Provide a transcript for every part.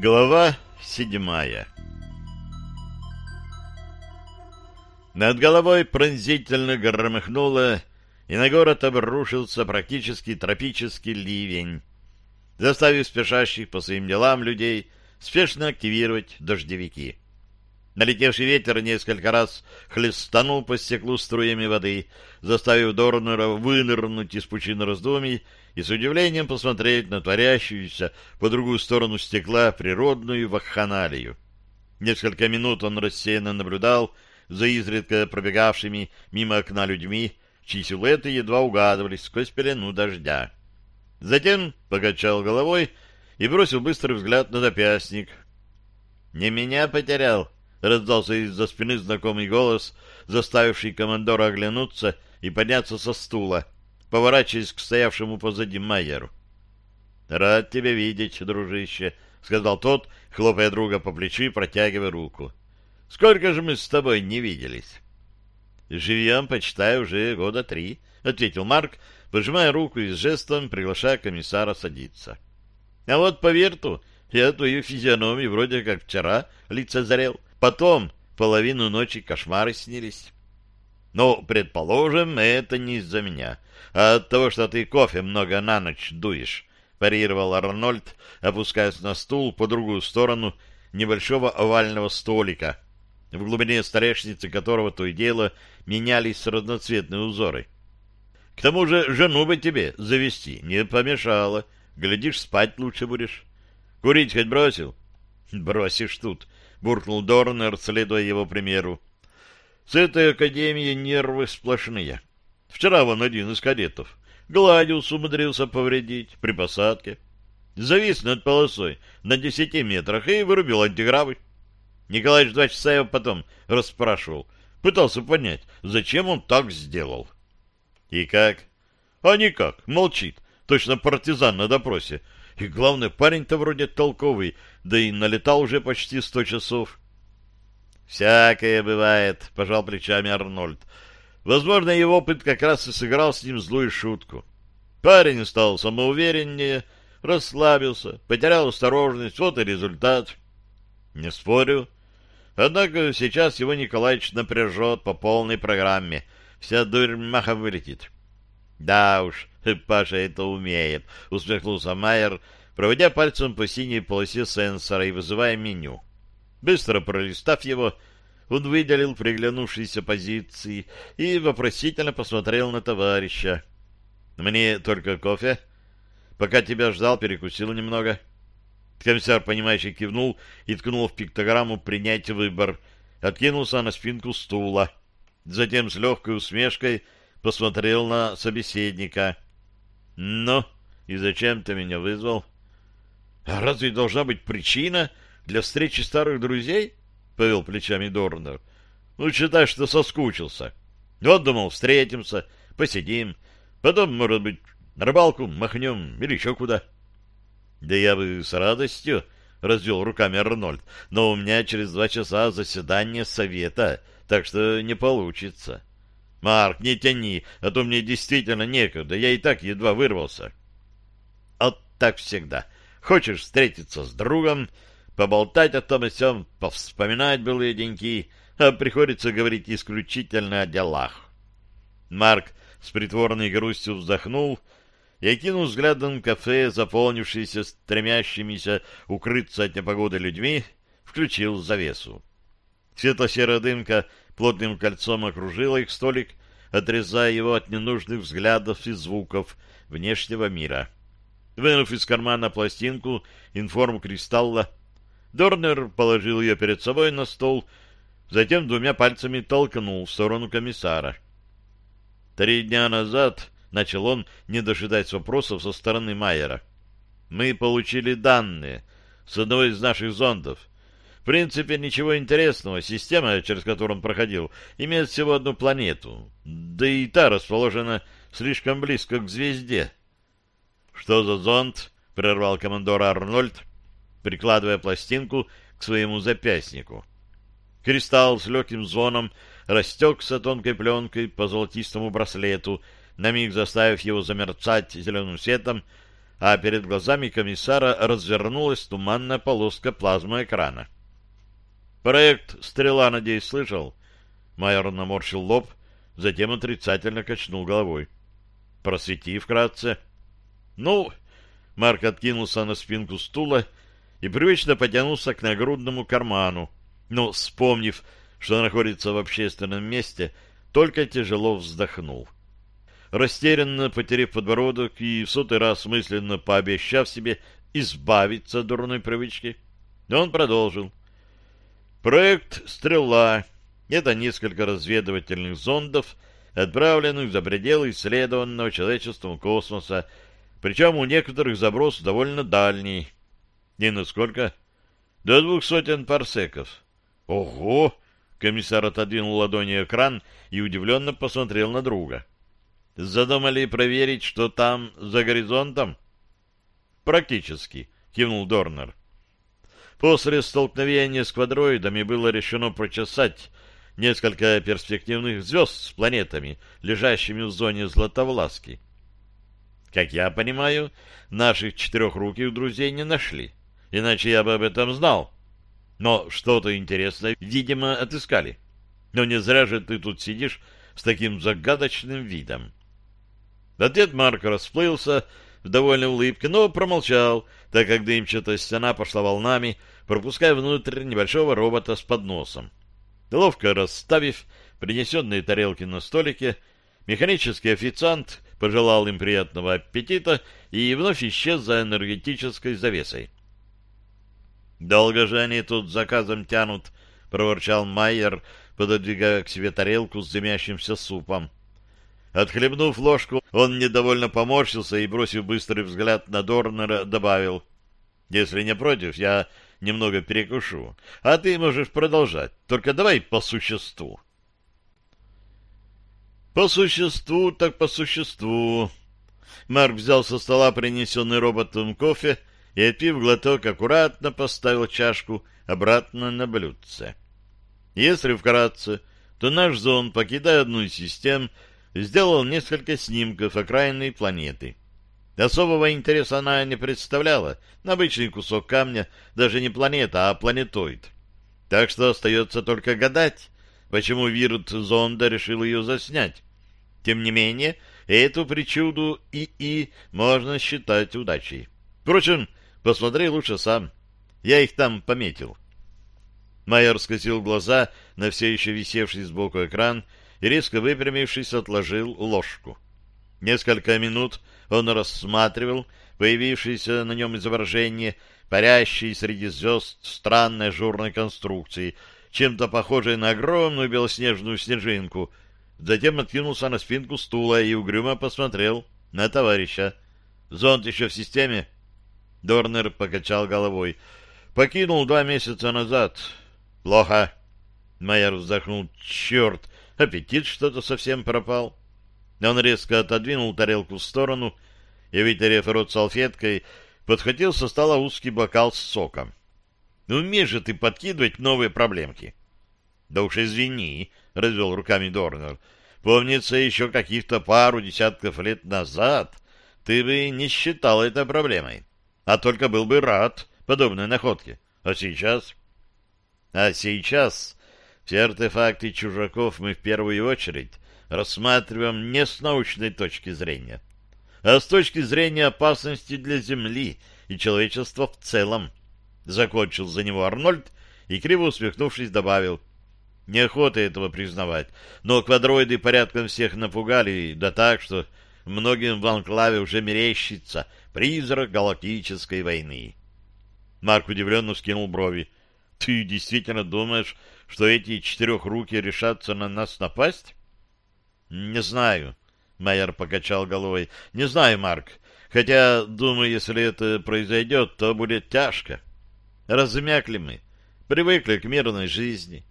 Глава седьмая Над головой пронзительно громыхнуло, и на город обрушился практически тропический ливень, заставив спешащих по своим делам людей спешно активировать дождевики. Налетевший ветер несколько раз хлестанул по стеклу струями воды, заставив Дорнера вынырнуть из пучины раздумий и с удивлением посмотреть на творящуюся по другую сторону стекла природную вакханалию. Несколько минут он рассеянно наблюдал за изредка пробегавшими мимо окна людьми, чьи силуэты едва угадывались сквозь пелену дождя. Затем покачал головой и бросил быстрый взгляд на запястник. «Не меня потерял», — раздался из-за спины знакомый голос, заставивший командора оглянуться и подняться со стула, поворачиваясь к стоявшему позади Майеру. — Рад тебя видеть, дружище, — сказал тот, хлопая друга по плечу и протягивая руку. — Сколько же мы с тобой не виделись? — Живем, почитай, уже года три, — ответил Марк, пожимая руку и с жестом приглашая комиссара садиться. — А вот по верту я твою физиономию вроде как вчера лицезрел. Потом половину ночи кошмары снились. Ну, предположим, это не из-за меня, а от того, что ты кофе много на ночь дуешь, парировал Арнольд, опускаясь на стул по другую сторону небольшого овального столика, в глубине столешницы которого то и дело менялись разноцветные узоры. К тому же жену бы тебе завести не помешало. Глядишь, спать лучше будешь. Курить хоть бросил? Бросишь тут, — буркнул Дорнер, следуя его примеру. «С этой академией нервы сплошные. Вчера вон один из кадетов гладиус умудрился повредить при посадке. Завис над полосой на десяти метрах и вырубил антигравы. Николаевич два часа его потом расспрашивал. Пытался понять, зачем он так сделал. И как? А никак, молчит. Точно партизан на допросе. И главное, парень-то вроде толковый, да и налетал уже почти сто часов. «Всякое бывает», — пожал плечами Арнольд. Возможно, его опыт как раз и сыграл с ним злую шутку. Парень стал самоувереннее, расслабился, потерял осторожность, вот и результат. Не спорю. Однако сейчас его Николаевич напряжет по полной программе. Вся дурь маха вылетит. Да уж, Паша это умеет, усмехнулся Майер, проводя пальцем по синей полосе сенсора и вызывая меню. Быстро пролистав его, он выделил приглянувшиеся позиции и вопросительно посмотрел на товарища. «Мне только кофе. Пока тебя ждал, перекусил немного». Комиссар, понимающий, кивнул и ткнул в пиктограмму «Принять выбор». Откинулся на спинку стула. Затем с легкой усмешкой посмотрел на собеседника. «Ну, и зачем ты меня вызвал?» «А разве должна быть причина для встречи старых друзей?» — повел плечами Дорнер. «Ну, считай, что соскучился. Вот, думал, встретимся, посидим, потом, может быть, на рыбалку махнем или еще куда». «Да я бы с радостью», — развел руками Арнольд, «но у меня через два часа заседание совета, так что не получится». «Марк, не тяни, а то мне действительно некогда, я и так едва вырвался». «Вот так всегда. Хочешь встретиться с другом, поболтать о том и сём, повспоминать былые деньки, а приходится говорить исключительно о делах». Марк с притворной грустью вздохнул и, окинул взглядом кафе, заполнившееся стремящимися укрыться от непогоды людьми, включил завесу. Светло-серая дымка плотным кольцом окружила их столик, отрезая его от ненужных взглядов и звуков внешнего мира. Вынув из кармана пластинку информ кристалла, Дорнер положил ее перед собой на стол, затем двумя пальцами толкнул в сторону комиссара. Три дня назад, — начал он, не дожидаясь вопросов со стороны Майера, — мы получили данные с одного из наших зондов — принципе, ничего интересного. Система, через которую он проходил, имеет всего одну планету. Да и та расположена слишком близко к звезде. «Что за зонд?» — прервал командор Арнольд, прикладывая пластинку к своему запястнику. Кристалл с легким звоном растекся тонкой пленкой по золотистому браслету, на миг заставив его замерцать зеленым светом, а перед глазами комиссара развернулась туманная полоска плазмоэкрана. «Проект «Стрела», надеюсь, слышал?» Майор наморщил лоб, затем отрицательно качнул головой. «Просвети вкратце». «Ну...» Марк откинулся на спинку стула и привычно потянулся к нагрудному карману, но, вспомнив, что находится в общественном месте, только тяжело вздохнул. Растерянно потеряв подбородок и в сотый раз мысленно пообещав себе избавиться от дурной привычки, он продолжил. Проект «Стрела» — это несколько разведывательных зондов, отправленных за пределы исследованного человечеством космоса, причем у некоторых заброс довольно дальний. И насколько? До двух сотен парсеков. Ого! Комиссар отодвинул ладони экран и удивленно посмотрел на друга. Задумали проверить, что там за горизонтом? Практически, кивнул Дорнер. После столкновения с квадроидами было решено прочесать несколько перспективных звезд с планетами, лежащими в зоне Златовласки. Как я понимаю, наших четырехруких друзей не нашли, иначе я бы об этом знал. Но что-то интересное, видимо, отыскали. Но не зря же ты тут сидишь с таким загадочным видом. Ответ Марка расплылся в довольной улыбке, но промолчал, так как дымчатая стена пошла волнами, пропуская внутрь небольшого робота с подносом. Ловко расставив принесенные тарелки на столике, механический официант пожелал им приятного аппетита и вновь исчез за энергетической завесой. «Долго же они тут заказом тянут», — проворчал Майер, пододвигая к себе тарелку с дымящимся супом. Отхлебнув ложку, он недовольно поморщился и, бросив быстрый взгляд на Дорнера, добавил, «Если не против, я немного перекушу, а ты можешь продолжать, только давай по существу». «По существу, так по существу». Марк взял со стола принесенный роботом кофе и, отпив глоток, аккуратно поставил чашку обратно на блюдце. Если вкратце, то наш зон, покидая одну из систем, сделал несколько снимков окраинной планеты. Особого интереса она не представляла. Обычный кусок камня, даже не планета, а планетоид. Так что остается только гадать, почему вирт зонда решил ее заснять. Тем не менее, эту причуду ИИ можно считать удачей. Впрочем, посмотри лучше сам. Я их там пометил. Майор скосил глаза на все еще висевший сбоку экран и, резко выпрямившись, отложил ложку. Несколько минут он рассматривал появившееся на нем изображение парящей среди звезд странной ажурной конструкции, чем-то похожей на огромную белоснежную снежинку, затем откинулся на спинку стула и угрюмо посмотрел на товарища. «Зонд еще в системе?» Дорнер покачал головой. «Покинул два месяца назад. Плохо». Майер вздохнул. «Черт! Аппетит что-то совсем пропал. Он резко отодвинул тарелку в сторону и, вытерев рот салфеткой, подхватил со стола узкий бокал с соком. «Ну, умеешь же ты подкидывать новые проблемки!» «Да уж извини», — развел руками Дорнер. «Помнится, еще каких-то пару десятков лет назад ты бы не считал это проблемой, а только был бы рад подобной находке. А сейчас...» «А сейчас все артефакты чужаков мы в первую очередь рассматриваем не с научной точки зрения, а с точки зрения опасности для Земли и человечества в целом. Закончил за него Арнольд и, криво усмехнувшись, добавил. Неохота этого признавать, но квадроиды порядком всех напугали, да так, что многим в анклаве уже мерещится призрак галактической войны. Марк удивленно скинул брови. — Ты действительно думаешь, что эти четырехруки решатся на нас напасть? — Не знаю, — Майер покачал головой. — Не знаю, Марк. Хотя, думаю, если это произойдет, то будет тяжко. Размякли мы, привыкли к мирной жизни.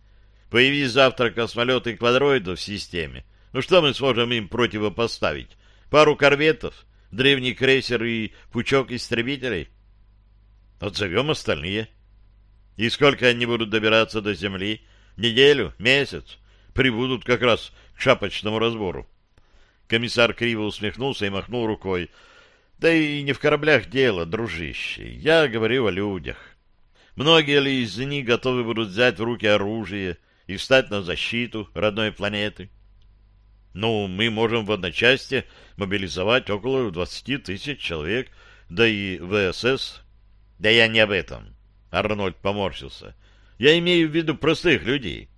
Появись завтра космолеты квадроидов в системе. Ну что мы сможем им противопоставить? Пару корветов, древний крейсер и пучок истребителей? Отзовем остальные. И сколько они будут добираться до Земли? Неделю? Месяц? Прибудут как раз к шапочному разбору. Комиссар криво усмехнулся и махнул рукой. Да и не в кораблях дело, дружище. Я говорю о людях. Многие ли из них готовы будут взять в руки оружие и встать на защиту родной планеты? Ну, мы можем в одночасье мобилизовать около 20 тысяч человек, да и ВСС. Да я не об этом. Арнольд поморщился. Я имею в виду простых людей.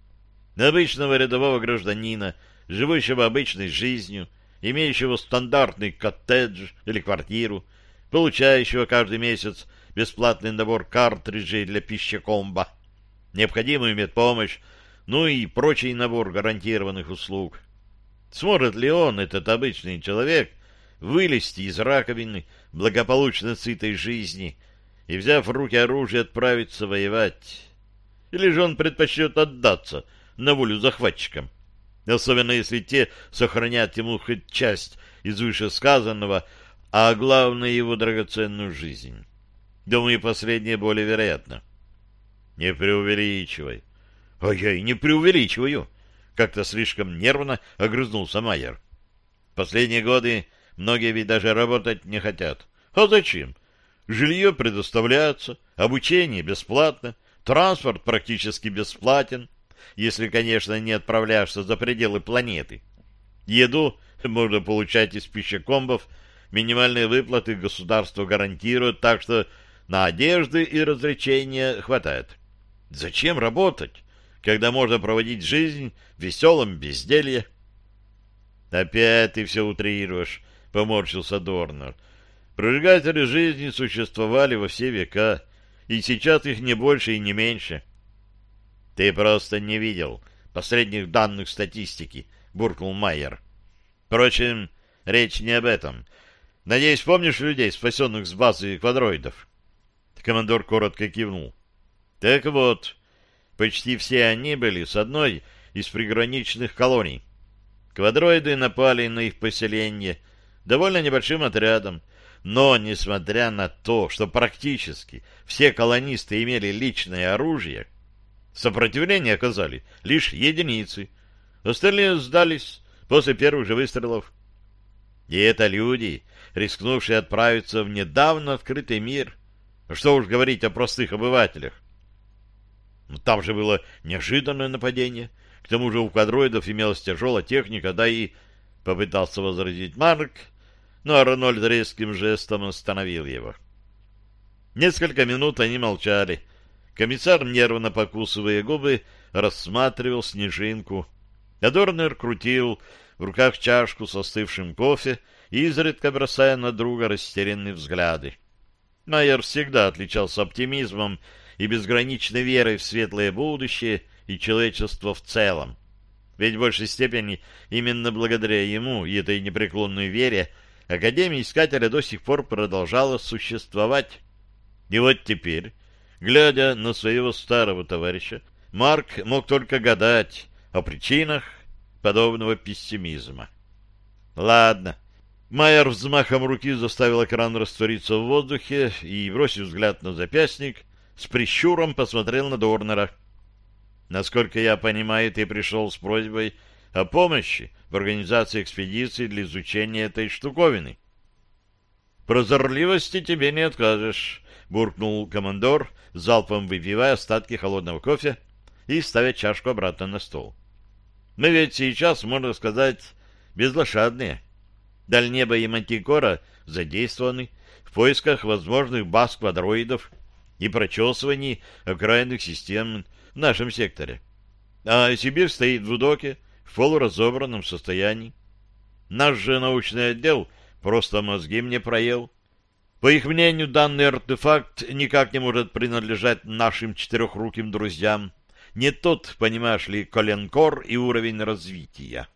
Обычного рядового гражданина, живущего обычной жизнью, имеющего стандартный коттедж или квартиру, получающего каждый месяц бесплатный набор картриджей для пищекомба, необходимую медпомощь, ну и прочий набор гарантированных услуг. Сможет ли он, этот обычный человек, вылезти из раковины благополучно сытой жизни и, взяв в руки оружие, отправиться воевать? Или же он предпочтет отдаться на волю захватчикам? особенно если те сохранят ему хоть часть из вышесказанного, а главное его драгоценную жизнь. Думаю, последнее более вероятно. Не преувеличивай. А я и не преувеличиваю. Как-то слишком нервно огрызнулся Майер. Последние годы многие ведь даже работать не хотят. А зачем? Жилье предоставляется, обучение бесплатно, транспорт практически бесплатен, если, конечно, не отправляешься за пределы планеты. Еду можно получать из пищекомбов, минимальные выплаты государство гарантирует, так что на одежды и развлечения хватает. Зачем работать, когда можно проводить жизнь в веселом безделье? — Опять ты все утрируешь, — поморщился Дорнер. Прожигатели жизни существовали во все века, и сейчас их не больше и не меньше. Ты просто не видел последних данных статистики, буркнул Майер. Впрочем, речь не об этом. Надеюсь, помнишь людей, спасенных с базы квадроидов? Командор коротко кивнул. Так вот, почти все они были с одной из приграничных колоний. Квадроиды напали на их поселение довольно небольшим отрядом, но, несмотря на то, что практически все колонисты имели личное оружие, Сопротивление оказали лишь единицы. Остальные сдались после первых же выстрелов. И это люди, рискнувшие отправиться в недавно открытый мир. Что уж говорить о простых обывателях. Но там же было неожиданное нападение. К тому же у квадроидов имелась тяжелая техника, да и попытался возразить Марк, но Арнольд резким жестом остановил его. Несколько минут они молчали, Комиссар, нервно покусывая губы, рассматривал снежинку. Адорнер крутил в руках чашку со остывшим кофе, изредка бросая на друга растерянные взгляды. Майер всегда отличался оптимизмом и безграничной верой в светлое будущее и человечество в целом. Ведь в большей степени именно благодаря ему и этой непреклонной вере Академия Искателя до сих пор продолжала существовать. И вот теперь Глядя на своего старого товарища, Марк мог только гадать о причинах подобного пессимизма. Ладно. Майер взмахом руки заставил экран раствориться в воздухе и, бросив взгляд на запястник, с прищуром посмотрел на Дорнера. Насколько я понимаю, ты пришел с просьбой о помощи в организации экспедиции для изучения этой штуковины. Прозорливости тебе не откажешь, буркнул командор, залпом выпивая остатки холодного кофе и ставя чашку обратно на стол. Мы ведь сейчас, можно сказать, безлошадные. Дальнеба и Мантикора задействованы в поисках возможных баз квадроидов и прочесывании окраинных систем в нашем секторе. А Сибирь стоит в Удоке в полуразобранном состоянии. Наш же научный отдел просто мозги мне проел. По их мнению, данный артефакт никак не может принадлежать нашим четырехруким друзьям. Не тот, понимаешь ли, коленкор и уровень развития.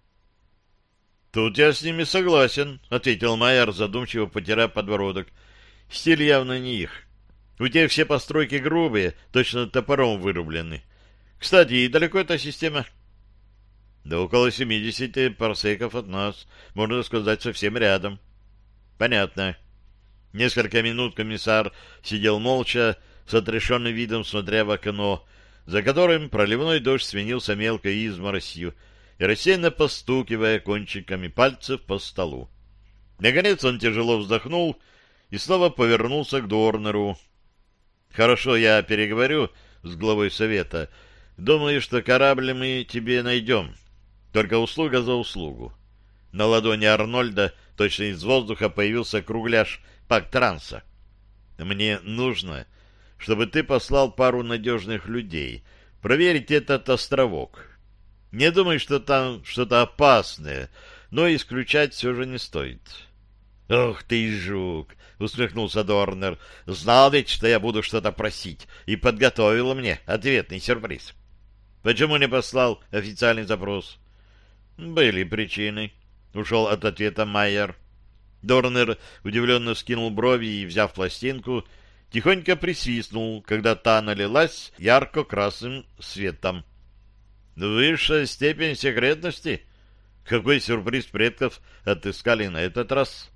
«Тут я с ними согласен», — ответил Майер, задумчиво потирая подбородок. «Стиль явно не их. У тех все постройки грубые, точно топором вырублены. Кстати, и далеко эта система?» «Да около семидесяти парсеков от нас, можно сказать, совсем рядом». «Понятно». Несколько минут комиссар сидел молча, с отрешенным видом смотря в окно, за которым проливной дождь свинился мелкой изморосью и рассеянно постукивая кончиками пальцев по столу. Наконец он тяжело вздохнул и снова повернулся к Дорнеру. «Хорошо, я переговорю с главой совета. Думаю, что корабль мы тебе найдем. Только услуга за услугу». На ладони Арнольда точно из воздуха появился кругляш Пактранса. «Мне нужно, чтобы ты послал пару надежных людей проверить этот островок. Не думай, что там что-то опасное, но исключать все же не стоит». «Ох ты, жук!» — усмехнулся Дорнер. «Знал ведь, что я буду что-то просить, и подготовил мне ответный сюрприз. Почему не послал официальный запрос?» «Были причины», — ушел от ответа Майер. Дорнер удивленно скинул брови и, взяв пластинку, тихонько присвистнул, когда та налилась ярко-красным светом. «Высшая степень секретности? Какой сюрприз предков отыскали на этот раз?»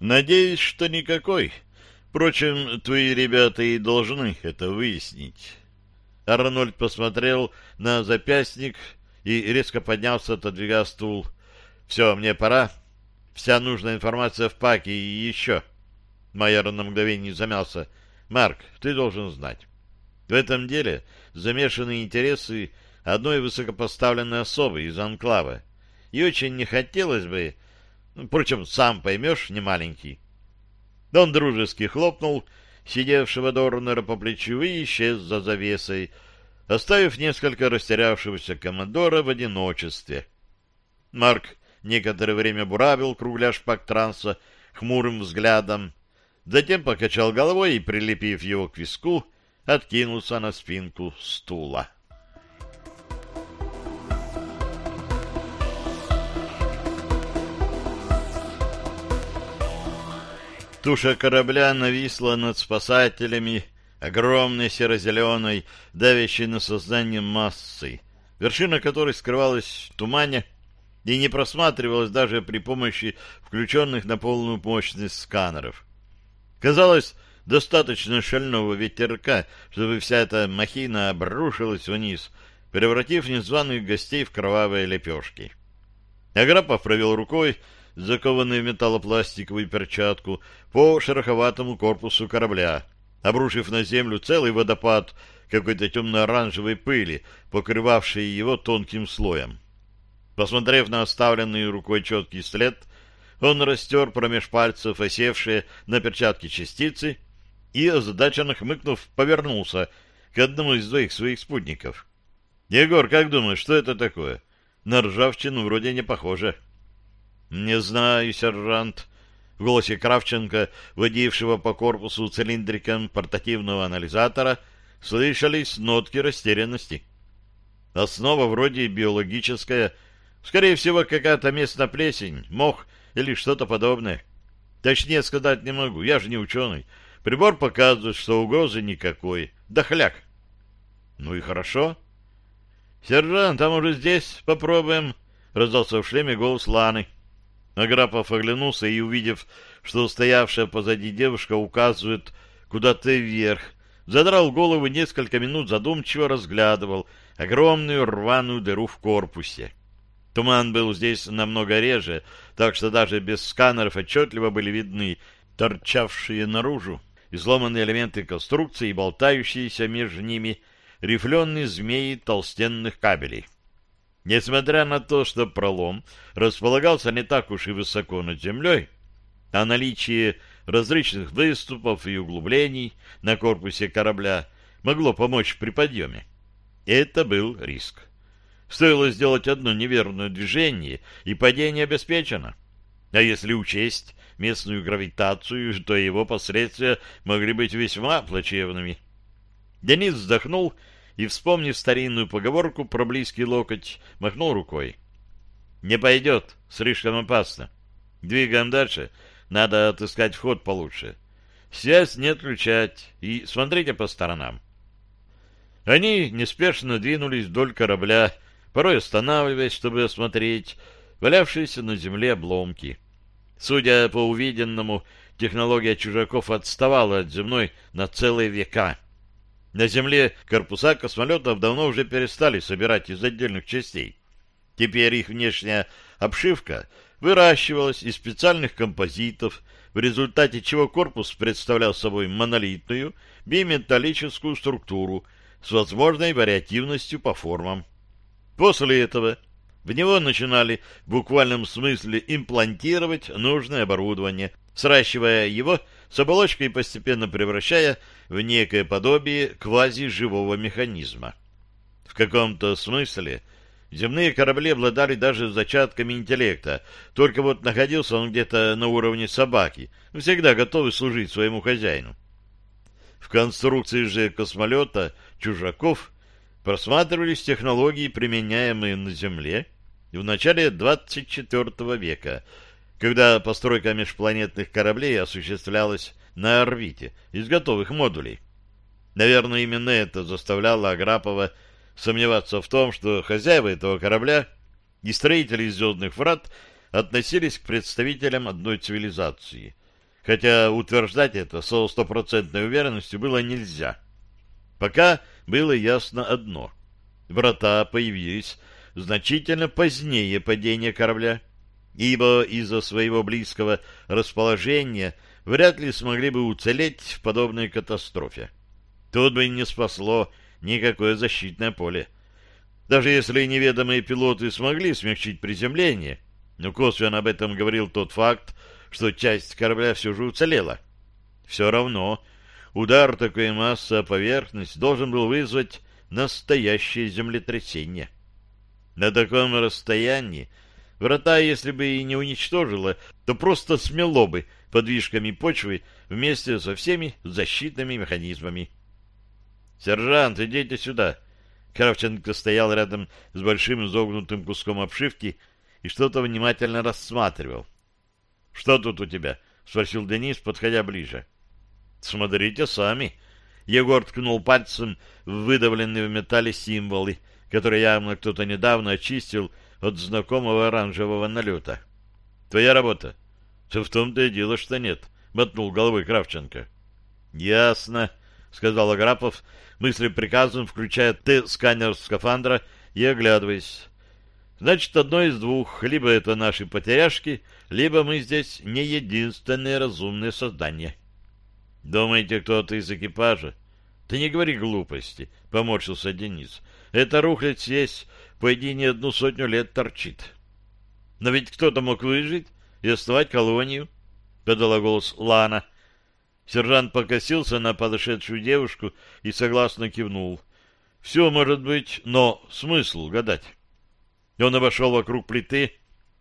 Надеюсь, что никакой. Впрочем, твои ребята и должны это выяснить. Арнольд посмотрел на запястник и резко поднялся, отодвигая стул. Все, мне пора. Вся нужная информация в паке и еще. Майор на мгновение замялся. Марк, ты должен знать. В этом деле замешаны интересы одной высокопоставленной особы из Анклава. И очень не хотелось бы, Впрочем, сам поймешь, не маленький. Он дружески хлопнул сидевшего Дорнера по плечу и исчез за завесой, оставив несколько растерявшегося командора в одиночестве. Марк некоторое время буравил кругляш пактранса хмурым взглядом, затем покачал головой и, прилепив его к виску, откинулся на спинку стула. Туша корабля нависла над спасателями, огромной серо-зеленой, давящей на сознание массой, вершина которой скрывалась в тумане и не просматривалась даже при помощи включенных на полную мощность сканеров. Казалось, достаточно шального ветерка, чтобы вся эта махина обрушилась вниз, превратив незваных гостей в кровавые лепешки. Аграпов провел рукой закованный в металлопластиковую перчатку, по шероховатому корпусу корабля, обрушив на землю целый водопад какой-то темно-оранжевой пыли, покрывавшей его тонким слоем. Посмотрев на оставленный рукой четкий след, он растер промеж пальцев осевшие на перчатке частицы и, озадаченно хмыкнув, повернулся к одному из двоих своих спутников. — Егор, как думаешь, что это такое? На ржавчину вроде не похоже. — «Не знаю, сержант». В голосе Кравченко, водившего по корпусу цилиндриком портативного анализатора, слышались нотки растерянности. Основа вроде биологическая, скорее всего, какая-то местная плесень, мох или что-то подобное. Точнее сказать не могу, я же не ученый. Прибор показывает, что угрозы никакой. Дохляк. Ну и хорошо. Сержант, а может здесь попробуем? Раздался в шлеме голос Ланы. Аграпов оглянулся и, увидев, что стоявшая позади девушка указывает куда-то вверх, задрал голову несколько минут задумчиво разглядывал огромную рваную дыру в корпусе. Туман был здесь намного реже, так что даже без сканеров отчетливо были видны торчавшие наружу изломанные элементы конструкции и болтающиеся между ними рифленые змеи толстенных кабелей. Несмотря на то, что пролом располагался не так уж и высоко над землей, а наличие различных выступов и углублений на корпусе корабля могло помочь при подъеме. Это был риск. Стоило сделать одно неверное движение, и падение обеспечено. А если учесть местную гравитацию, то его последствия могли быть весьма плачевными. Денис вздохнул и, вспомнив старинную поговорку про близкий локоть, махнул рукой. «Не пойдет, слишком опасно. Двигаем дальше, надо отыскать вход получше. Связь не отключать и смотрите по сторонам». Они неспешно двинулись вдоль корабля, порой останавливаясь, чтобы осмотреть валявшиеся на земле обломки. Судя по увиденному, технология чужаков отставала от земной на целые века — на Земле корпуса космолетов давно уже перестали собирать из отдельных частей. Теперь их внешняя обшивка выращивалась из специальных композитов, в результате чего корпус представлял собой монолитную биметаллическую структуру с возможной вариативностью по формам. После этого в него начинали в буквальном смысле имплантировать нужное оборудование, сращивая его с оболочкой постепенно превращая в некое подобие квазиживого механизма. В каком-то смысле земные корабли обладали даже зачатками интеллекта, только вот находился он где-то на уровне собаки, всегда готовый служить своему хозяину. В конструкции же космолета «Чужаков» просматривались технологии, применяемые на Земле в начале 24 века, когда постройка межпланетных кораблей осуществлялась на орбите из готовых модулей. Наверное, именно это заставляло Аграпова сомневаться в том, что хозяева этого корабля и строители «Звездных врат» относились к представителям одной цивилизации. Хотя утверждать это со стопроцентной уверенностью было нельзя. Пока было ясно одно. Врата появились значительно позднее падения корабля, ибо из-за своего близкого расположения вряд ли смогли бы уцелеть в подобной катастрофе. Тут бы не спасло никакое защитное поле. Даже если неведомые пилоты смогли смягчить приземление, но косвенно об этом говорил тот факт, что часть корабля все же уцелела. Все равно удар такой массы о поверхность должен был вызвать настоящее землетрясение. На таком расстоянии врата, если бы и не уничтожило, то просто смело бы подвижками почвы вместе со всеми защитными механизмами. «Сержант, идите сюда!» Кравченко стоял рядом с большим изогнутым куском обшивки и что-то внимательно рассматривал. «Что тут у тебя?» — спросил Денис, подходя ближе. «Смотрите сами». Егор ткнул пальцем в выдавленные в металле символы, которые явно кто-то недавно очистил от знакомого оранжевого налета. «Твоя работа?» «Все в том-то и дело, что нет», — мотнул головой Кравченко. «Ясно», — сказал Аграпов, мысли приказом, включая Т-сканер скафандра и оглядываясь. Значит, одно из двух. Либо это наши потеряшки, либо мы здесь не единственные разумные создания. Думаете, кто-то из экипажа? Ты не говори глупости, — поморщился Денис. Это рухлядь здесь, по идее, не одну сотню лет торчит. Но ведь кто-то мог выжить и основать колонию, — подала голос Лана. Сержант покосился на подошедшую девушку и согласно кивнул. Все может быть, но смысл гадать. Он обошел вокруг плиты,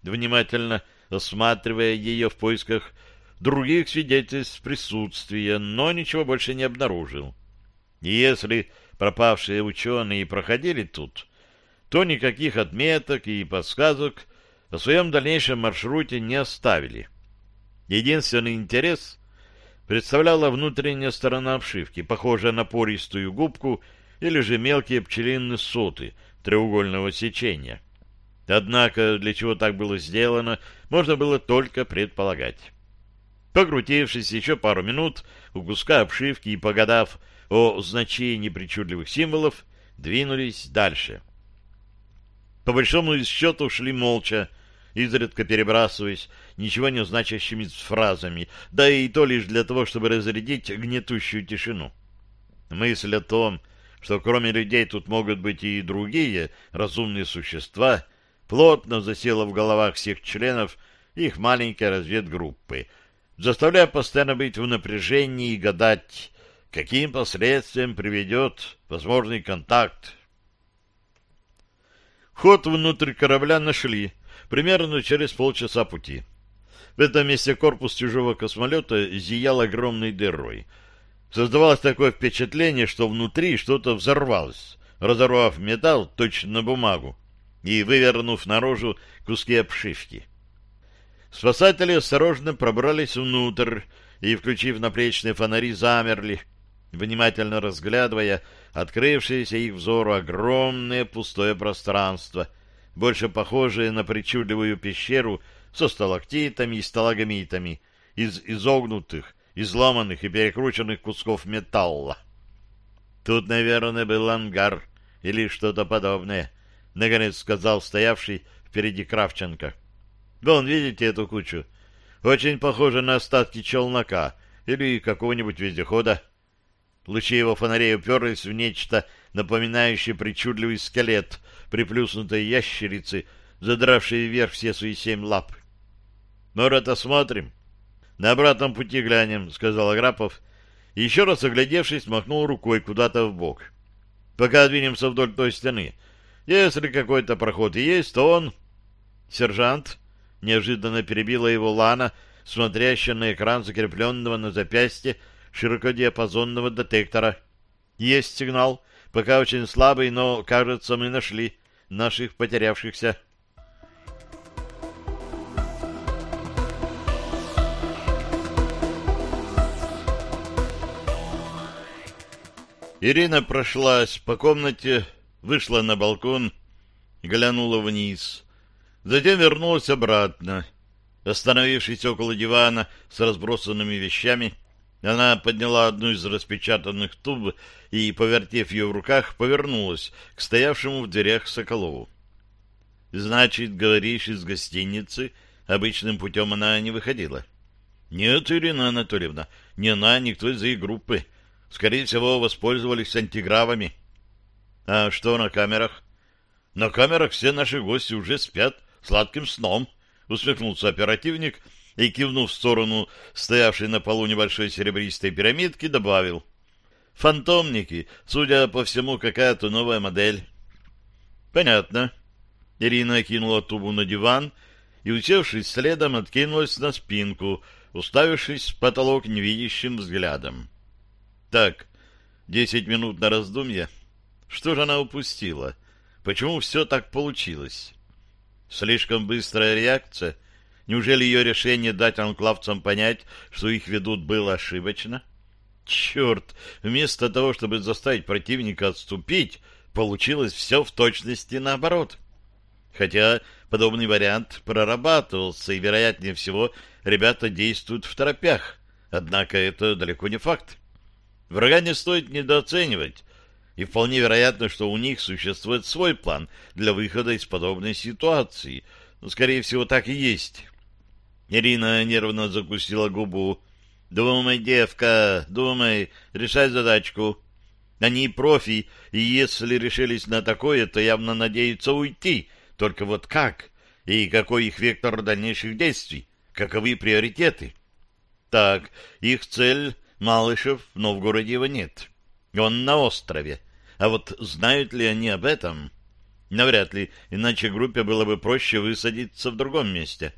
внимательно осматривая ее в поисках других свидетельств присутствия, но ничего больше не обнаружил. И если пропавшие ученые проходили тут, то никаких отметок и подсказок о своем дальнейшем маршруте не оставили. Единственный интерес представляла внутренняя сторона обшивки, похожая на пористую губку или же мелкие пчелиные соты треугольного сечения. Однако для чего так было сделано, можно было только предполагать. Покрутившись еще пару минут у куска обшивки и погадав о значении причудливых символов, двинулись дальше. По большому счету шли молча, изредка перебрасываясь ничего не значащими фразами, да и то лишь для того, чтобы разрядить гнетущую тишину. Мысль о том, что кроме людей тут могут быть и другие разумные существа, плотно засела в головах всех членов их маленькой разведгруппы, заставляя постоянно быть в напряжении и гадать, каким последствиям приведет возможный контакт. Ход внутрь корабля нашли примерно через полчаса пути. В этом месте корпус чужого космолета зиял огромной дырой. Создавалось такое впечатление, что внутри что-то взорвалось, разорвав металл точно на бумагу и вывернув наружу куски обшивки. Спасатели осторожно пробрались внутрь и, включив наплечные фонари, замерли, внимательно разглядывая открывшееся их взору огромное пустое пространство, больше похожее на причудливую пещеру со сталактитами и сталагмитами из изогнутых, изломанных и перекрученных кусков металла. Тут, наверное, был ангар или что-то подобное, — наконец сказал стоявший впереди Кравченко. «Вон, видите эту кучу? Очень похоже на остатки челнока или какого-нибудь вездехода». Лучи его фонарей уперлись в нечто, напоминающее причудливый скелет приплюснутой ящерицы, задравшей вверх все свои семь лап. «Может, осмотрим?» «На обратном пути глянем», — сказал Аграпов, и еще раз оглядевшись, махнул рукой куда-то в бок. «Пока двинемся вдоль той стены. Если какой-то проход есть, то он...» «Сержант», — неожиданно перебила его Лана, смотрящая на экран закрепленного на запястье широкодиапазонного детектора. «Есть сигнал, пока очень слабый, но, кажется, мы нашли наших потерявшихся». Ирина прошлась по комнате, вышла на балкон, глянула вниз. Затем вернулась обратно. Остановившись около дивана с разбросанными вещами, она подняла одну из распечатанных туб и, повертев ее в руках, повернулась к стоявшему в дверях Соколову. — Значит, говоришь, из гостиницы обычным путем она не выходила? — Нет, Ирина Анатольевна, ни она, никто из их группы. Скорее всего, воспользовались антигравами. А что на камерах? На камерах все наши гости уже спят сладким сном, усмехнулся оперативник и, кивнув в сторону стоявшей на полу небольшой серебристой пирамидки, добавил. Фантомники, судя по всему, какая-то новая модель. Понятно. Ирина кинула тубу на диван и, усевшись следом, откинулась на спинку, уставившись в потолок невидящим взглядом. Так, десять минут на раздумье. Что же она упустила? Почему все так получилось? Слишком быстрая реакция? Неужели ее решение дать анклавцам понять, что их ведут, было ошибочно? Черт! Вместо того, чтобы заставить противника отступить, получилось все в точности наоборот. Хотя подобный вариант прорабатывался, и, вероятнее всего, ребята действуют в торопях. Однако это далеко не факт. Врага не стоит недооценивать, и вполне вероятно, что у них существует свой план для выхода из подобной ситуации. Но, скорее всего, так и есть. Ирина нервно закусила губу. «Думай, девка, думай, решай задачку. Они профи, и если решились на такое, то явно надеются уйти. Только вот как? И какой их вектор дальнейших действий? Каковы приоритеты?» Так, их цель Малышев в Новгороде его нет. Он на острове. А вот знают ли они об этом? Навряд ли, иначе группе было бы проще высадиться в другом месте.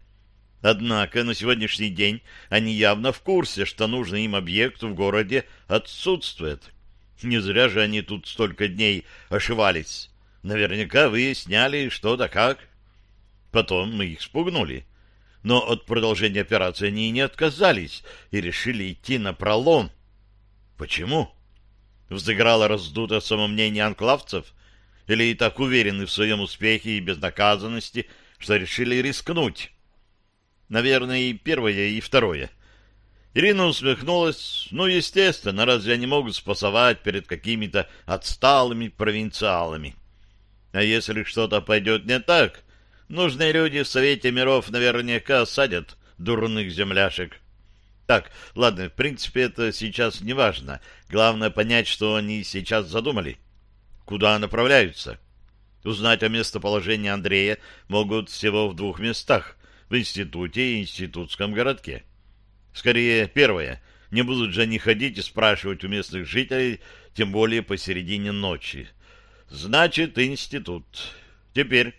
Однако на сегодняшний день они явно в курсе, что нужный им объект в городе отсутствует. Не зря же они тут столько дней ошивались. Наверняка выясняли, что да как. Потом мы их спугнули но от продолжения операции они не отказались и решили идти на пролом. Почему? Взыграло раздутое самомнение анклавцев? Или и так уверены в своем успехе и безнаказанности, что решили рискнуть? Наверное, и первое, и второе. Ирина усмехнулась. Ну, естественно, разве они могут спасовать перед какими-то отсталыми провинциалами? А если что-то пойдет не так, Нужные люди в Совете миров наверняка осадят дурных земляшек. Так, ладно, в принципе, это сейчас не важно. Главное понять, что они сейчас задумали. Куда направляются? Узнать о местоположении Андрея могут всего в двух местах — в институте и институтском городке. Скорее, первое. Не будут же они ходить и спрашивать у местных жителей, тем более посередине ночи. Значит, институт. Теперь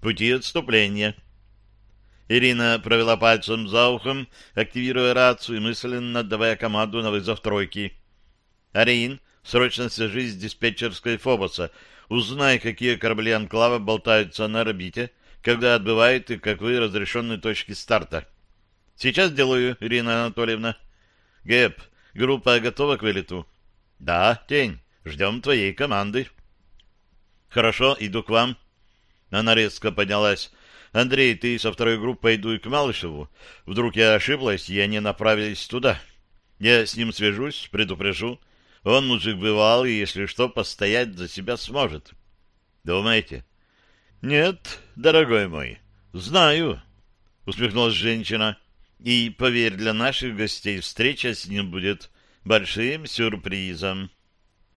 пути отступления. Ирина провела пальцем за ухом, активируя рацию и мысленно отдавая команду на вызов тройки. «Арин, срочно свяжись с диспетчерской Фобоса. Узнай, какие корабли Анклава болтаются на орбите, когда отбывают и каковы разрешенные точки старта. Сейчас делаю, Ирина Анатольевна. Гэп, группа готова к вылету? Да, Тень, ждем твоей команды. Хорошо, иду к вам. Она резко поднялась. «Андрей, ты со второй группой иду к Малышеву. Вдруг я ошиблась, и они направились туда. Я с ним свяжусь, предупрежу. Он мужик бывал, и если что, постоять за себя сможет. Думаете?» — Нет, дорогой мой, знаю, — усмехнулась женщина. — И, поверь, для наших гостей встреча с ним будет большим сюрпризом.